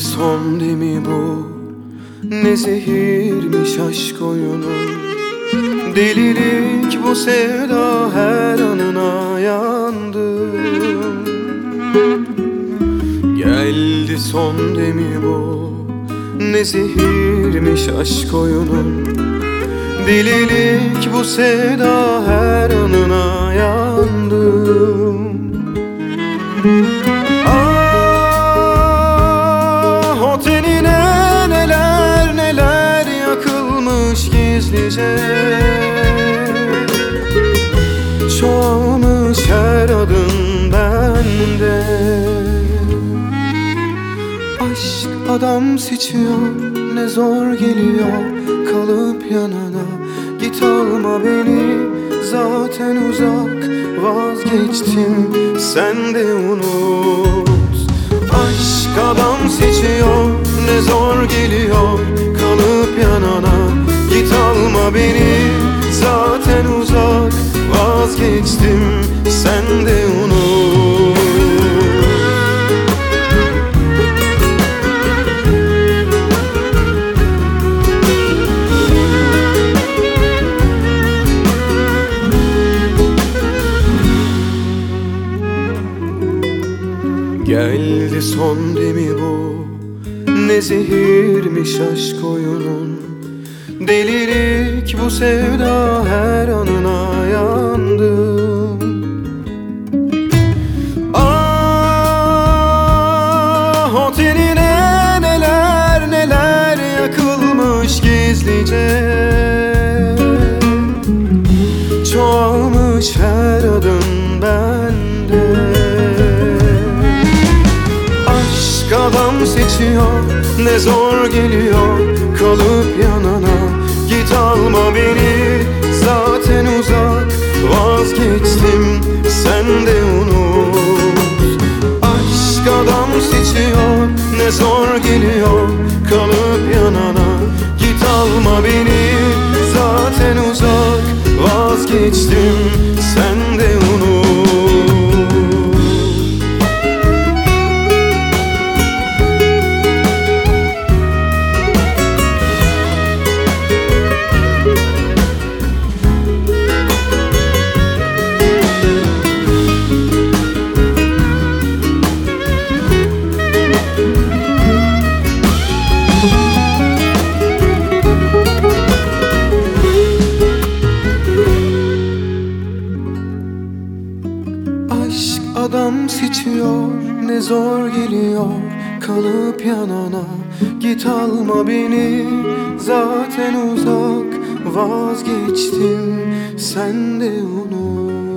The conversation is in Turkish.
son demi bu Ne zehirmiş aşk oyunu. Delilik bu sevda her anına yandım Geldi son demi bu Ne zehirmiş aşk oyunun Delilik bu sevda her anına yandım Ah gizlice. Çoğalmış her adım bende. Aşk adam seçiyor ne zor geliyor. Kalıp yanana Git alma beni. Zaten uzak vazgeçtim sen de unut. Aşk adam seçiyor ne zor geliyor. Kalıp yanana Beni zaten uzak vazgeçtim sen de unut. Geldi son demi bu Ne zehirmiş aşk oyunun Delilik bu sevda her anına yandım Ah o tenine neler neler yakılmış gizlice. Çoğalmış her adım bende. Aşk adam seçiyor ne zor geliyor kalıp yanana. Git alma beni zaten uzak vazgeçtim. Sen de unut. Aşk adam seçiyor ne zor geliyor. Kalıp yanana. Git alma beni zaten uzak vazgeçtim. Sen Aşk adam seçiyor ne zor geliyor. Kalıp yanana Git alma beni. Zaten uzak vazgeçtim sen de unut